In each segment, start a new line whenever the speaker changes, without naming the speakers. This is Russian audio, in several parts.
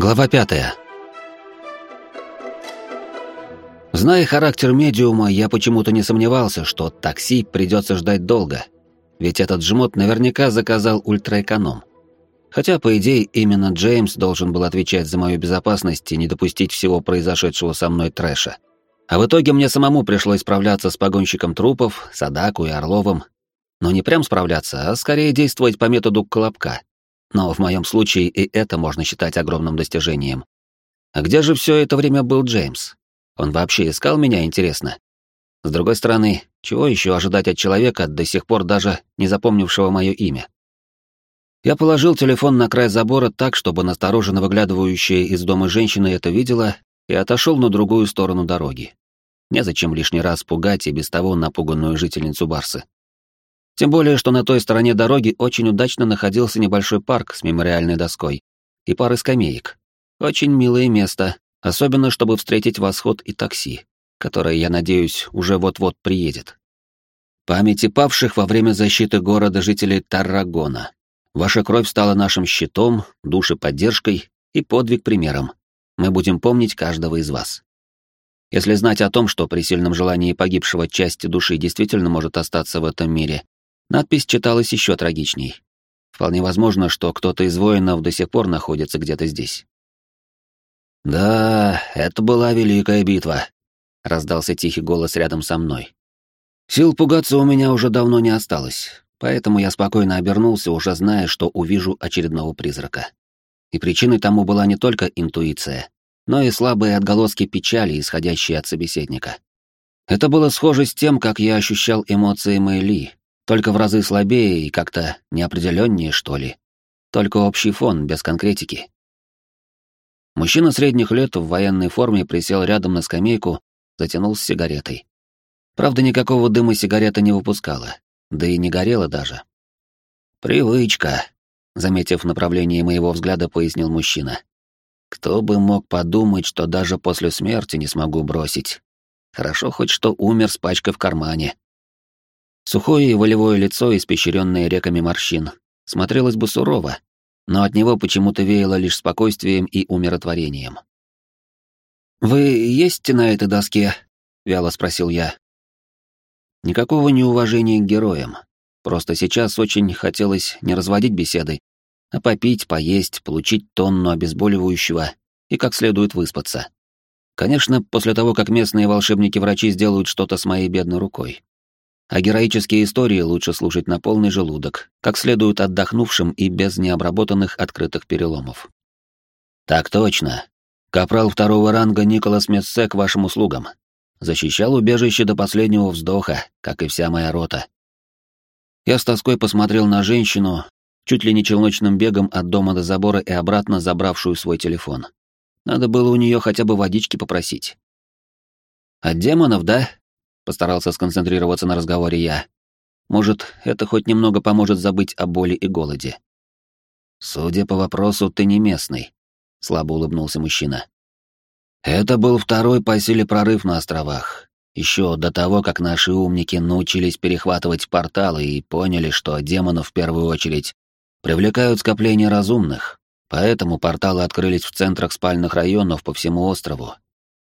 Глава пятая. Зная характер медиума, я почему-то не сомневался, что такси придется ждать долго, ведь этот жмот наверняка заказал ультраэконом. Хотя, по идее, именно Джеймс должен был отвечать за мою безопасность и не допустить всего произошедшего со мной трэша. А в итоге мне самому пришлось справляться с погонщиком трупов, Садаку и Орловым. Но не прям справляться, а скорее действовать по методу Колобка. Но в моем случае и это можно считать огромным достижением. А где же все это время был Джеймс? Он вообще искал меня, интересно? С другой стороны, чего еще ожидать от человека, до сих пор даже не запомнившего мое имя? Я положил телефон на край забора так, чтобы настороженно выглядывающая из дома женщина это видела, и отошел на другую сторону дороги. Незачем лишний раз пугать и без того напуганную жительницу Барсы. Тем более, что на той стороне дороги очень удачно находился небольшой парк с мемориальной доской и парой скамеек. Очень милое место, особенно чтобы встретить восход и такси, которое, я надеюсь, уже вот-вот приедет. Памяти павших во время защиты города жителей Таррагона. Ваша кровь стала нашим щитом, души поддержкой и подвиг примером. Мы будем помнить каждого из вас. Если знать о том, что при сильном желании погибшего части души действительно может остаться в этом мире, Надпись читалась еще трагичней. Вполне возможно, что кто-то из воинов до сих пор находится где-то здесь. «Да, это была великая битва», — раздался тихий голос рядом со мной. Сил пугаться у меня уже давно не осталось, поэтому я спокойно обернулся, уже зная, что увижу очередного призрака. И причиной тому была не только интуиция, но и слабые отголоски печали, исходящие от собеседника. Это было схоже с тем, как я ощущал эмоции Мэйли, только в разы слабее и как-то неопределеннее, что ли. Только общий фон, без конкретики. Мужчина средних лет в военной форме присел рядом на скамейку, затянул с сигаретой. Правда, никакого дыма сигарета не выпускала, да и не горела даже. «Привычка», — заметив направление моего взгляда, пояснил мужчина. «Кто бы мог подумать, что даже после смерти не смогу бросить. Хорошо хоть что умер с пачкой в кармане. Сухое и волевое лицо, испещренное реками морщин, смотрелось бы сурово, но от него почему-то веяло лишь спокойствием и умиротворением. «Вы есть на этой доске?» — вяло спросил я. Никакого неуважения к героям. Просто сейчас очень хотелось не разводить беседы, а попить, поесть, получить тонну обезболивающего и как следует выспаться. Конечно, после того, как местные волшебники-врачи сделают что-то с моей бедной рукой. А героические истории лучше слушать на полный желудок, как следует отдохнувшим и без необработанных открытых переломов. Так точно. Капрал второго ранга Николас Мессе к вашим услугам. Защищал убежище до последнего вздоха, как и вся моя рота. Я с тоской посмотрел на женщину, чуть ли не челночным бегом от дома до забора и обратно забравшую свой телефон. Надо было у нее хотя бы водички попросить. От демонов, да? Постарался сконцентрироваться на разговоре я. Может, это хоть немного поможет забыть о боли и голоде. Судя по вопросу, ты не местный, слабо улыбнулся мужчина. Это был второй по силе прорыв на островах. Еще до того, как наши умники научились перехватывать порталы и поняли, что демонов в первую очередь привлекают скопления разумных, поэтому порталы открылись в центрах спальных районов по всему острову,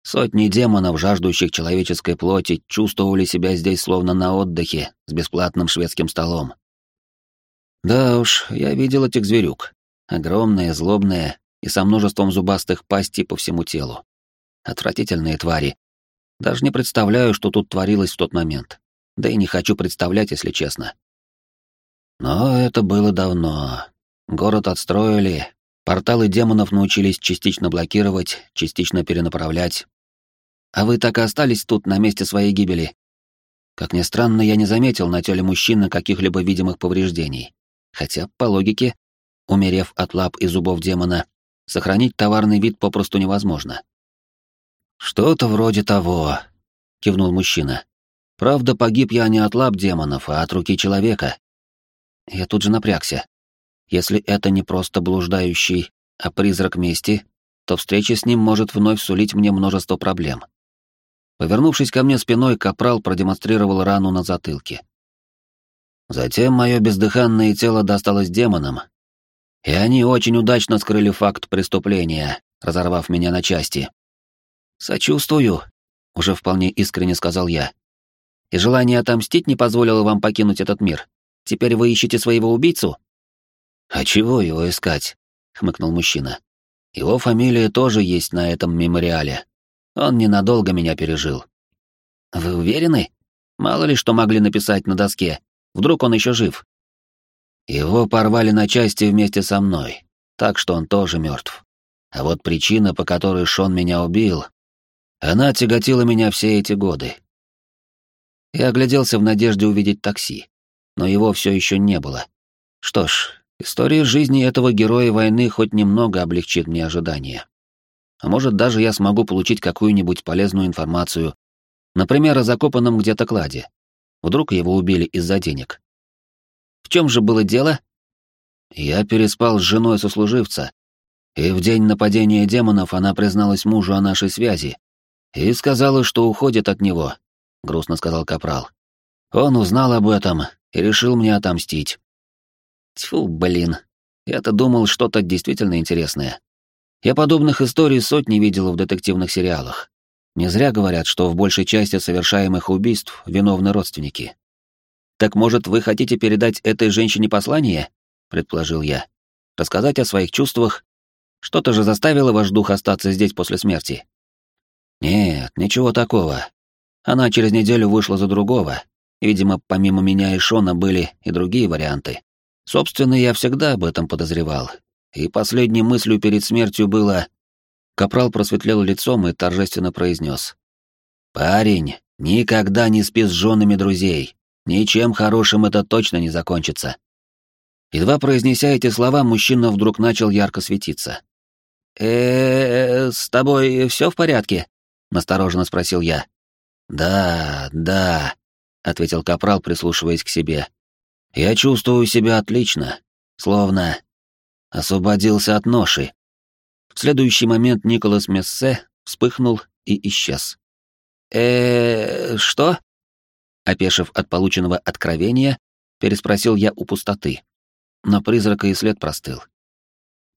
Сотни демонов, жаждущих человеческой плоти, чувствовали себя здесь словно на отдыхе, с бесплатным шведским столом. Да уж, я видел этих зверюк. Огромные, злобные и со множеством зубастых пастей по всему телу. Отвратительные твари. Даже не представляю, что тут творилось в тот момент. Да и не хочу представлять, если честно. Но это было давно. Город отстроили, Порталы демонов научились частично блокировать, частично перенаправлять. А вы так и остались тут на месте своей гибели. Как ни странно, я не заметил на теле мужчины каких-либо видимых повреждений. Хотя, по логике, умерев от лап и зубов демона, сохранить товарный вид попросту невозможно. «Что-то вроде того», — кивнул мужчина. «Правда, погиб я не от лап демонов, а от руки человека». Я тут же напрягся. Если это не просто блуждающий, а призрак мести, то встреча с ним может вновь сулить мне множество проблем. Повернувшись ко мне спиной, капрал продемонстрировал рану на затылке. Затем мое бездыханное тело досталось демонам. И они очень удачно скрыли факт преступления, разорвав меня на части. «Сочувствую», — уже вполне искренне сказал я. «И желание отомстить не позволило вам покинуть этот мир. Теперь вы ищете своего убийцу?» «А чего его искать?» — хмыкнул мужчина. «Его фамилия тоже есть на этом мемориале. Он ненадолго меня пережил». «Вы уверены? Мало ли что могли написать на доске. Вдруг он еще жив?» «Его порвали на части вместе со мной, так что он тоже мертв. А вот причина, по которой Шон меня убил, она тяготила меня все эти годы. Я огляделся в надежде увидеть такси, но его все еще не было. Что ж, история жизни этого героя войны хоть немного облегчит мне ожидания. А может, даже я смогу получить какую-нибудь полезную информацию, например, о закопанном где-то кладе. Вдруг его убили из-за денег. В чем же было дело? Я переспал с женой сослуживца, и в день нападения демонов она призналась мужу о нашей связи, «И сказала, что уходит от него», — грустно сказал Капрал. «Он узнал об этом и решил мне отомстить». Тьфу, блин. Я-то думал что-то действительно интересное. Я подобных историй сотни видел в детективных сериалах. Не зря говорят, что в большей части совершаемых убийств виновны родственники. «Так, может, вы хотите передать этой женщине послание?» — предположил я. «Рассказать о своих чувствах? Что-то же заставило ваш дух остаться здесь после смерти?» Нет, ничего такого. Она через неделю вышла за другого. Видимо, помимо меня и Шона были и другие варианты. Собственно, я всегда об этом подозревал. И последней мыслью перед смертью было... Капрал просветлел лицом и торжественно произнес. «Парень, никогда не спи с женами друзей. Ничем хорошим это точно не закончится». Едва произнеся эти слова, мужчина вдруг начал ярко светиться. э, с тобой все в порядке?» — настороженно спросил я. «Да, да», — ответил Капрал, прислушиваясь к себе. «Я чувствую себя отлично, словно освободился от ноши». В следующий момент Николас Мессе вспыхнул и исчез. э что?» Опешив от полученного откровения, переспросил я у пустоты. Но призрака и след простыл.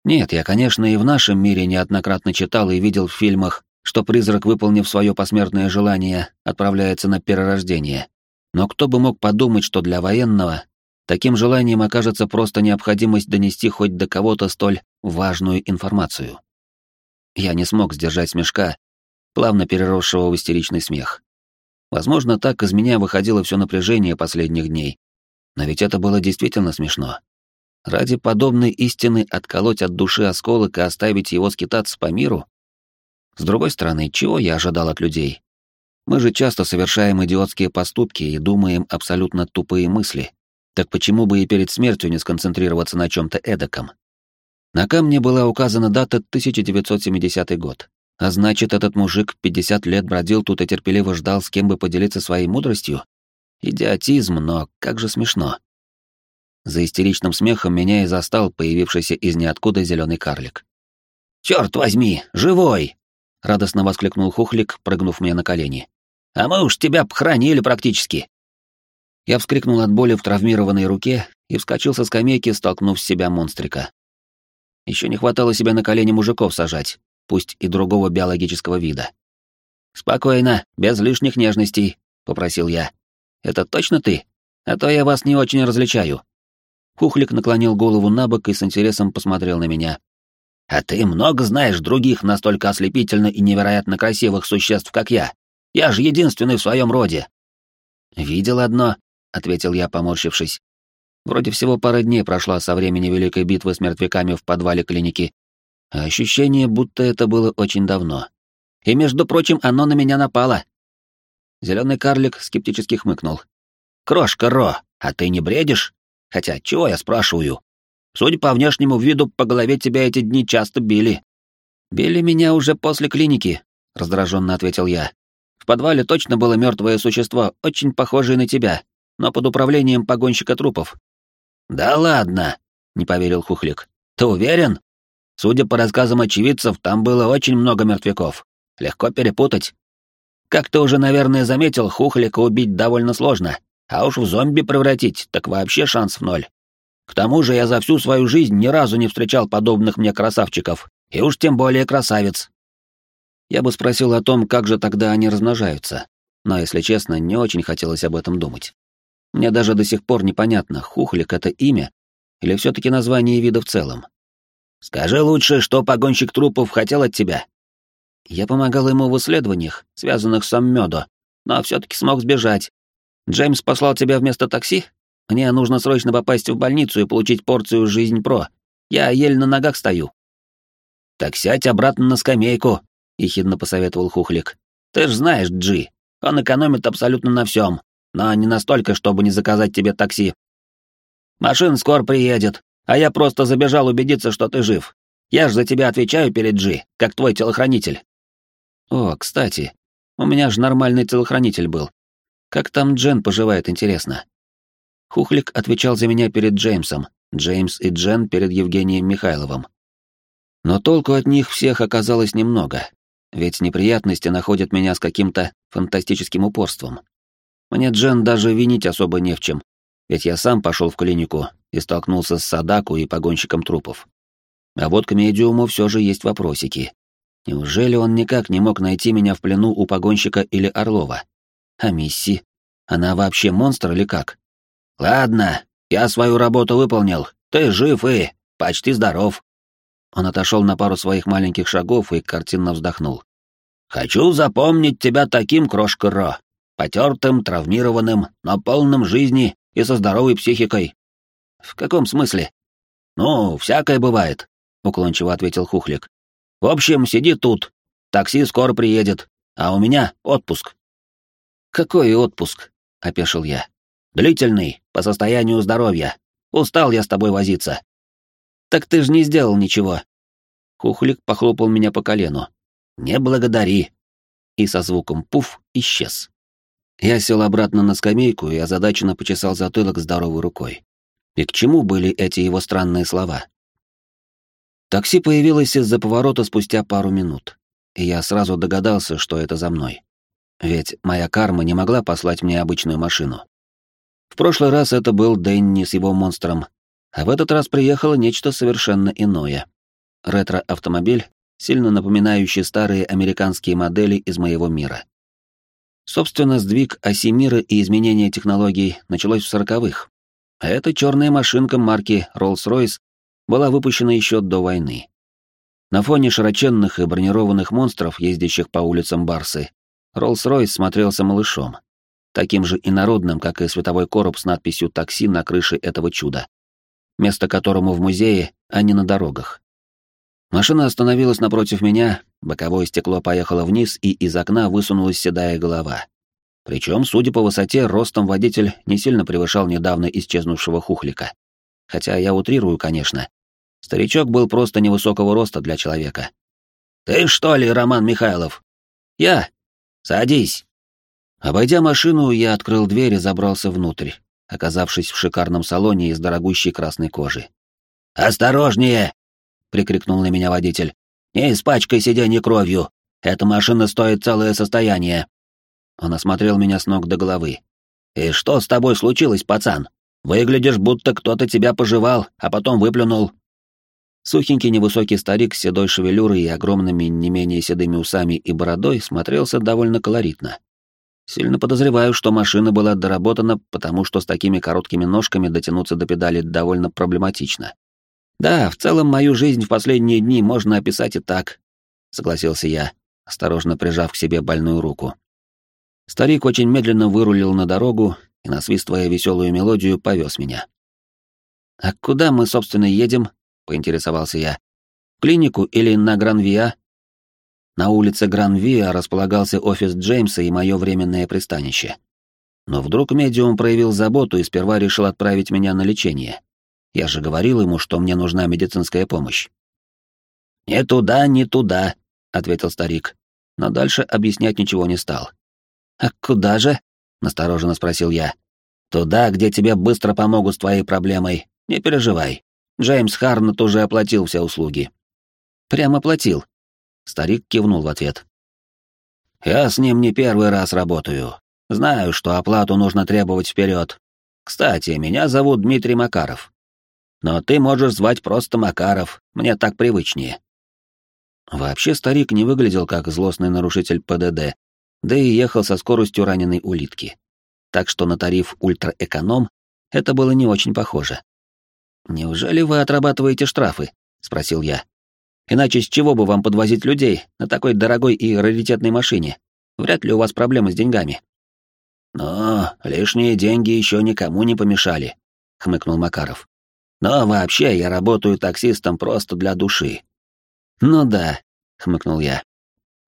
Нет, я, конечно, и в нашем мире неоднократно читал и видел в фильмах что призрак, выполнив свое посмертное желание, отправляется на перерождение. Но кто бы мог подумать, что для военного таким желанием окажется просто необходимость донести хоть до кого-то столь важную информацию. Я не смог сдержать смешка, плавно переросшего в истеричный смех. Возможно, так из меня выходило все напряжение последних дней. Но ведь это было действительно смешно. Ради подобной истины отколоть от души осколок и оставить его скитаться по миру? С другой стороны, чего я ожидал от людей? Мы же часто совершаем идиотские поступки и думаем абсолютно тупые мысли. Так почему бы и перед смертью не сконцентрироваться на чем-то эдаком? На камне была указана дата 1970 год. А значит, этот мужик 50 лет бродил тут и терпеливо ждал, с кем бы поделиться своей мудростью? Идиотизм, но как же смешно. За истеричным смехом меня и застал появившийся из ниоткуда зеленый карлик. «Черт возьми, живой!» — радостно воскликнул Хухлик, прыгнув мне на колени. «А мы уж тебя похоронили практически!» Я вскрикнул от боли в травмированной руке и вскочил со скамейки, столкнув с себя монстрика. Еще не хватало себя на колени мужиков сажать, пусть и другого биологического вида. «Спокойно, без лишних нежностей», — попросил я. «Это точно ты? А то я вас не очень различаю». Хухлик наклонил голову на бок и с интересом посмотрел на меня, а ты много знаешь других настолько ослепительно и невероятно красивых существ, как я. Я же единственный в своем роде. Видел одно, ответил я, поморщившись. Вроде всего пара дней прошла со времени великой битвы с мертвяками в подвале клиники. А ощущение, будто это было очень давно. И, между прочим, оно на меня напало. Зеленый карлик скептически хмыкнул. «Крошка Ро, а ты не бредишь? Хотя, чего я спрашиваю? Судя по внешнему виду, по голове тебя эти дни часто били. Били меня уже после клиники, раздраженно ответил я. В подвале точно было мертвое существо, очень похожее на тебя, но под управлением погонщика трупов. Да ладно, не поверил Хухлик. Ты уверен? Судя по рассказам очевидцев, там было очень много мертвяков. Легко перепутать. Как ты уже, наверное, заметил, Хухлика убить довольно сложно, а уж в зомби превратить, так вообще шанс в ноль. К тому же я за всю свою жизнь ни разу не встречал подобных мне красавчиков, и уж тем более красавец. Я бы спросил о том, как же тогда они размножаются, но, если честно, не очень хотелось об этом думать. Мне даже до сих пор непонятно, хухлик — это имя или все таки название вида в целом. Скажи лучше, что погонщик трупов хотел от тебя. Я помогал ему в исследованиях, связанных с Аммёдо, но все таки смог сбежать. Джеймс послал тебя вместо такси? Мне нужно срочно попасть в больницу и получить порцию «Жизнь Про». Я еле на ногах стою». «Так сядь обратно на скамейку», — ехидно посоветовал Хухлик. «Ты ж знаешь, Джи, он экономит абсолютно на всем, но не настолько, чтобы не заказать тебе такси. Машина скоро приедет, а я просто забежал убедиться, что ты жив. Я ж за тебя отвечаю перед Джи, как твой телохранитель». «О, кстати, у меня же нормальный телохранитель был. Как там Джен поживает, интересно?» Хухлик отвечал за меня перед Джеймсом, Джеймс и Джен перед Евгением Михайловым. Но толку от них всех оказалось немного, ведь неприятности находят меня с каким-то фантастическим упорством. Мне Джен даже винить особо не в чем, ведь я сам пошел в клинику и столкнулся с Садаку и погонщиком трупов. А вот к медиуму все же есть вопросики. Неужели он никак не мог найти меня в плену у погонщика или Орлова? А Мисси? Она вообще монстр или как? «Ладно, я свою работу выполнил. Ты жив и почти здоров». Он отошел на пару своих маленьких шагов и картинно вздохнул. «Хочу запомнить тебя таким, крошка Ро. Потертым, травмированным, но полным жизни и со здоровой психикой». «В каком смысле?» «Ну, всякое бывает», — уклончиво ответил Хухлик. «В общем, сиди тут. Такси скоро приедет, а у меня отпуск». «Какой отпуск?» — опешил я. Длительный, по состоянию здоровья. Устал я с тобой возиться. Так ты же не сделал ничего. Хухлик похлопал меня по колену. Не благодари. И со звуком пуф исчез. Я сел обратно на скамейку и озадаченно почесал затылок здоровой рукой. И к чему были эти его странные слова? Такси появилось из-за поворота спустя пару минут, и я сразу догадался, что это за мной. Ведь моя карма не могла послать мне обычную машину. В прошлый раз это был Дэнни с его монстром, а в этот раз приехало нечто совершенно иное. Ретро-автомобиль, сильно напоминающий старые американские модели из моего мира. Собственно, сдвиг оси мира и изменение технологий началось в сороковых, а эта черная машинка марки Rolls-Royce была выпущена еще до войны. На фоне широченных и бронированных монстров, ездящих по улицам Барсы, Rolls-Royce смотрелся малышом таким же инородным, как и световой короб с надписью «Такси» на крыше этого чуда, место которому в музее, а не на дорогах. Машина остановилась напротив меня, боковое стекло поехало вниз, и из окна высунулась седая голова. Причем, судя по высоте, ростом водитель не сильно превышал недавно исчезнувшего хухлика. Хотя я утрирую, конечно. Старичок был просто невысокого роста для человека. «Ты что ли, Роман Михайлов?» «Я. Садись». Обойдя машину, я открыл дверь и забрался внутрь, оказавшись в шикарном салоне из дорогущей красной кожи. «Осторожнее!» — прикрикнул на меня водитель. «Не испачкай сиденье кровью! Эта машина стоит целое состояние!» Он осмотрел меня с ног до головы. «И что с тобой случилось, пацан? Выглядишь, будто кто-то тебя пожевал, а потом выплюнул». Сухенький невысокий старик с седой шевелюрой и огромными не менее седыми усами и бородой смотрелся довольно колоритно. Сильно подозреваю, что машина была доработана, потому что с такими короткими ножками дотянуться до педали довольно проблематично. Да, в целом мою жизнь в последние дни можно описать и так, согласился я, осторожно прижав к себе больную руку. Старик очень медленно вырулил на дорогу и, насвистывая веселую мелодию, повез меня. «А куда мы, собственно, едем?» — поинтересовался я. «В клинику или на Гранвиа?» На улице Гранвиа располагался офис Джеймса и мое временное пристанище. Но вдруг медиум проявил заботу и сперва решил отправить меня на лечение. Я же говорил ему, что мне нужна медицинская помощь. «Не туда, не туда», — ответил старик, но дальше объяснять ничего не стал. «А куда же?» — настороженно спросил я. «Туда, где тебе быстро помогут с твоей проблемой. Не переживай. Джеймс Харнет уже оплатил все услуги». «Прямо оплатил?» Старик кивнул в ответ. «Я с ним не первый раз работаю. Знаю, что оплату нужно требовать вперед. Кстати, меня зовут Дмитрий Макаров. Но ты можешь звать просто Макаров, мне так привычнее». Вообще старик не выглядел как злостный нарушитель ПДД, да и ехал со скоростью раненой улитки. Так что на тариф ультраэконом это было не очень похоже. «Неужели вы отрабатываете штрафы?» — спросил я. «Иначе с чего бы вам подвозить людей на такой дорогой и раритетной машине? Вряд ли у вас проблемы с деньгами». «Но лишние деньги еще никому не помешали», — хмыкнул Макаров. «Но вообще я работаю таксистом просто для души». «Ну да», — хмыкнул я.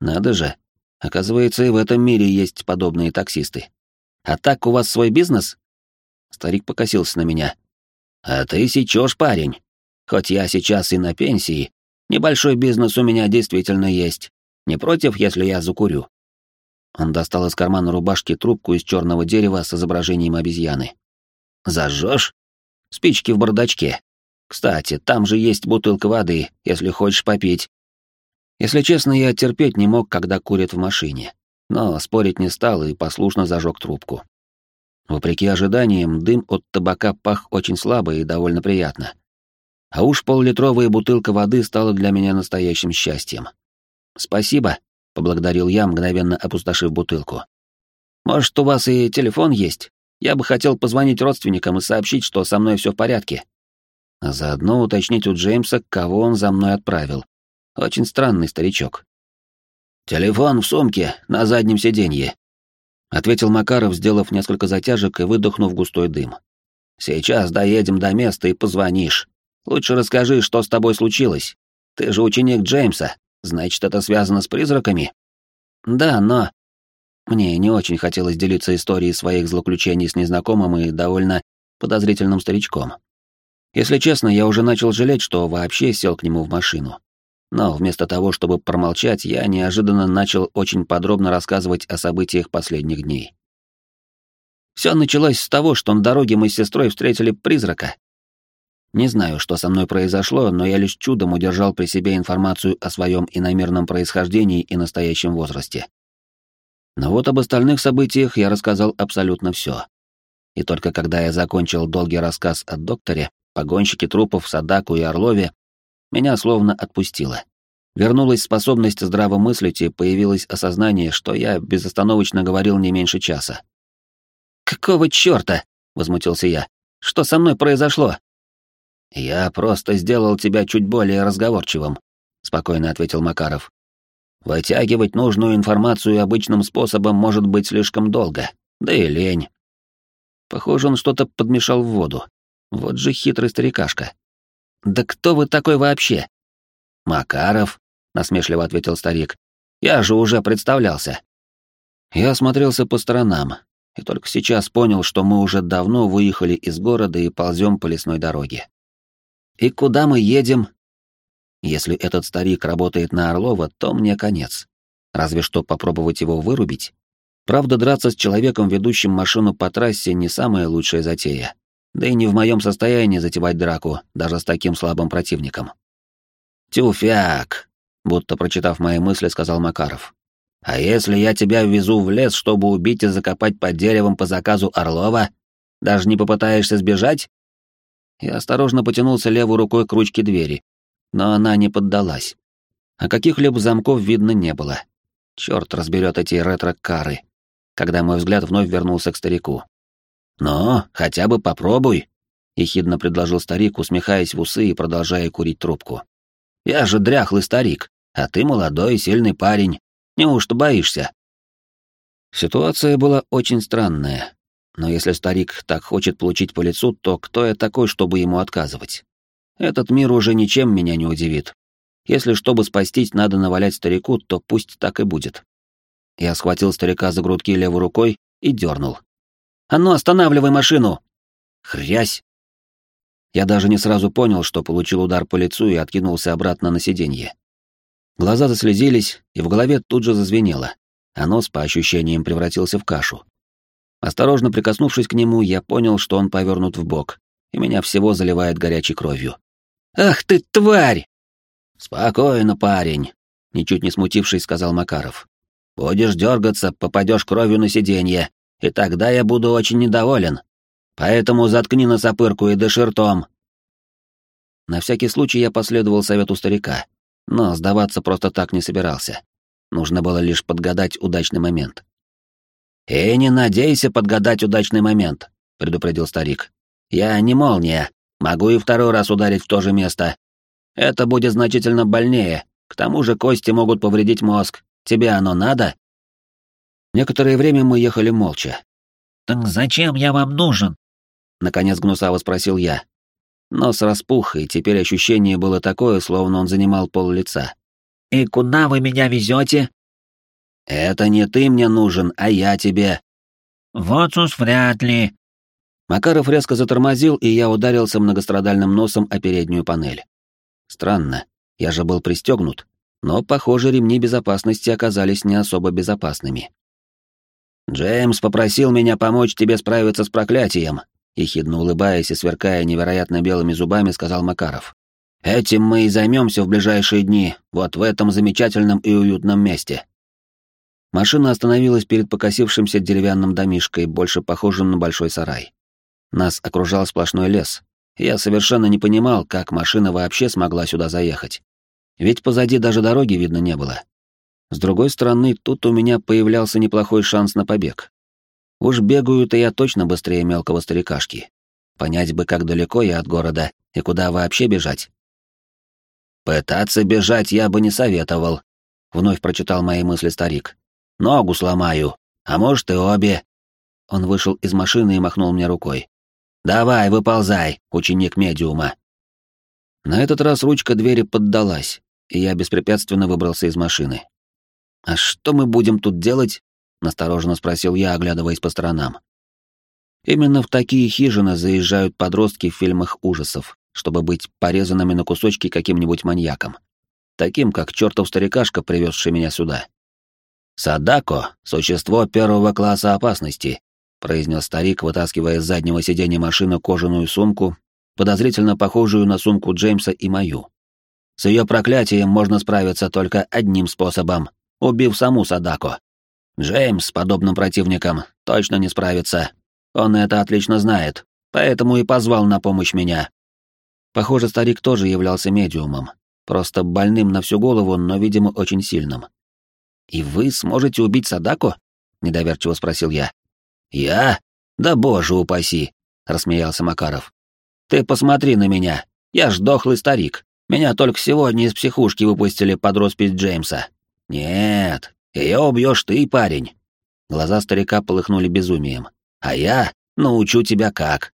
«Надо же. Оказывается, и в этом мире есть подобные таксисты. А так у вас свой бизнес?» Старик покосился на меня. «А ты сечешь, парень. Хоть я сейчас и на пенсии, небольшой бизнес у меня действительно есть. Не против, если я закурю?» Он достал из кармана рубашки трубку из черного дерева с изображением обезьяны. «Зажжешь? Спички в бардачке. Кстати, там же есть бутылка воды, если хочешь попить». Если честно, я терпеть не мог, когда курят в машине, но спорить не стал и послушно зажег трубку. Вопреки ожиданиям, дым от табака пах очень слабо и довольно приятно. А уж поллитровая бутылка воды стала для меня настоящим счастьем. «Спасибо», — поблагодарил я, мгновенно опустошив бутылку. «Может, у вас и телефон есть? Я бы хотел позвонить родственникам и сообщить, что со мной все в порядке». А заодно уточнить у Джеймса, кого он за мной отправил. Очень странный старичок. «Телефон в сумке, на заднем сиденье», — ответил Макаров, сделав несколько затяжек и выдохнув густой дым. «Сейчас доедем до места и позвонишь. Лучше расскажи, что с тобой случилось. Ты же ученик Джеймса, значит, это связано с призраками?» «Да, но...» Мне не очень хотелось делиться историей своих злоключений с незнакомым и довольно подозрительным старичком. Если честно, я уже начал жалеть, что вообще сел к нему в машину. Но вместо того, чтобы промолчать, я неожиданно начал очень подробно рассказывать о событиях последних дней. Все началось с того, что на дороге мы с сестрой встретили призрака. Не знаю, что со мной произошло, но я лишь чудом удержал при себе информацию о своем иномерном происхождении и настоящем возрасте. Но вот об остальных событиях я рассказал абсолютно все. И только когда я закончил долгий рассказ о докторе, погонщике трупов, Садаку и Орлове, меня словно отпустило. Вернулась способность здраво мыслить, и появилось осознание, что я безостановочно говорил не меньше часа. «Какого чёрта?» — возмутился я. «Что со мной произошло?» «Я просто сделал тебя чуть более разговорчивым», — спокойно ответил Макаров. «Вытягивать нужную информацию обычным способом может быть слишком долго, да и лень». Похоже, он что-то подмешал в воду. Вот же хитрый старикашка. «Да кто вы такой вообще?» «Макаров», — насмешливо ответил старик. «Я же уже представлялся». Я осмотрелся по сторонам и только сейчас понял, что мы уже давно выехали из города и ползем по лесной дороге. «И куда мы едем?» Если этот старик работает на Орлова, то мне конец. Разве что попробовать его вырубить. Правда, драться с человеком, ведущим машину по трассе, не самая лучшая затея. Да и не в моем состоянии затевать драку, даже с таким слабым противником. «Тюфяк!» — будто прочитав мои мысли, сказал Макаров. «А если я тебя ввезу в лес, чтобы убить и закопать под деревом по заказу Орлова, даже не попытаешься сбежать?» Я осторожно потянулся левой рукой к ручке двери, но она не поддалась. А каких-либо замков видно не было. Черт разберет эти ретро-кары. Когда мой взгляд вновь вернулся к старику. «Ну, хотя бы попробуй», — ехидно предложил старик, усмехаясь в усы и продолжая курить трубку. «Я же дряхлый старик, а ты молодой и сильный парень. Неужто боишься?» Ситуация была очень странная, но если старик так хочет получить по лицу, то кто я такой, чтобы ему отказывать? Этот мир уже ничем меня не удивит. Если чтобы спастись, надо навалять старику, то пусть так и будет. Я схватил старика за грудки левой рукой и дернул. А ну, останавливай машину!» Хрясь! Я даже не сразу понял, что получил удар по лицу и откинулся обратно на сиденье. Глаза заслезились, и в голове тут же зазвенело, а нос, по ощущениям, превратился в кашу. Осторожно прикоснувшись к нему, я понял, что он повернут в бок, и меня всего заливает горячей кровью. «Ах ты, тварь!» «Спокойно, парень», — ничуть не смутившись, сказал Макаров. «Будешь дергаться, попадешь кровью на сиденье, и тогда я буду очень недоволен. Поэтому заткни носопырку и дыши ртом». На всякий случай я последовал совету старика, но сдаваться просто так не собирался. Нужно было лишь подгадать удачный момент. «И не надейся подгадать удачный момент», — предупредил старик. «Я не молния, могу и второй раз ударить в то же место. Это будет значительно больнее, к тому же кости могут повредить мозг. Тебе оно надо?» Некоторое время мы ехали молча.
«Так зачем я вам нужен?»
Наконец гнусаво спросил я. Нос распух, и теперь ощущение было такое, словно он занимал пол лица.
«И куда вы меня везете?»
«Это не ты мне нужен, а я тебе».
«Вот уж вряд ли».
Макаров резко затормозил, и я ударился многострадальным носом о переднюю панель. Странно, я же был пристегнут, но, похоже, ремни безопасности оказались не особо безопасными. «Джеймс попросил меня помочь тебе справиться с проклятием», ехидно улыбаясь и сверкая невероятно белыми зубами, сказал Макаров. «Этим мы и займемся в ближайшие дни, вот в этом замечательном и уютном месте». Машина остановилась перед покосившимся деревянным домишкой, больше похожим на большой сарай. Нас окружал сплошной лес. Я совершенно не понимал, как машина вообще смогла сюда заехать. Ведь позади даже дороги видно не было. С другой стороны, тут у меня появлялся неплохой шанс на побег. Уж бегаю-то я точно быстрее мелкого старикашки. Понять бы, как далеко я от города и куда вообще бежать. «Пытаться бежать я бы не советовал», — вновь прочитал мои мысли старик. «Ногу сломаю, а может и обе». Он вышел из машины и махнул мне рукой. «Давай, выползай, ученик медиума». На этот раз ручка двери поддалась, и я беспрепятственно выбрался из машины. «А что мы будем тут делать?» — настороженно спросил я, оглядываясь по сторонам. Именно в такие хижины заезжают подростки в фильмах ужасов, чтобы быть порезанными на кусочки каким-нибудь маньяком. Таким, как чертов старикашка, привезший меня сюда. «Садако — существо первого класса опасности», — произнес старик, вытаскивая с заднего сиденья машины кожаную сумку, подозрительно похожую на сумку Джеймса и мою. С ее проклятием можно справиться только одним способом — убив саму Садако. Джеймс с подобным противником точно не справится. Он это отлично знает, поэтому и позвал на помощь меня. Похоже, старик тоже являлся медиумом, просто больным на всю голову, но, видимо, очень сильным. «И вы сможете убить Садако?» — недоверчиво спросил я. «Я? Да боже упаси!» — рассмеялся Макаров. «Ты посмотри на меня. Я ж дохлый старик. Меня только сегодня из психушки выпустили под роспись Джеймса. Нет, ее убьешь ты, парень. Глаза старика полыхнули безумием. А я научу тебя как.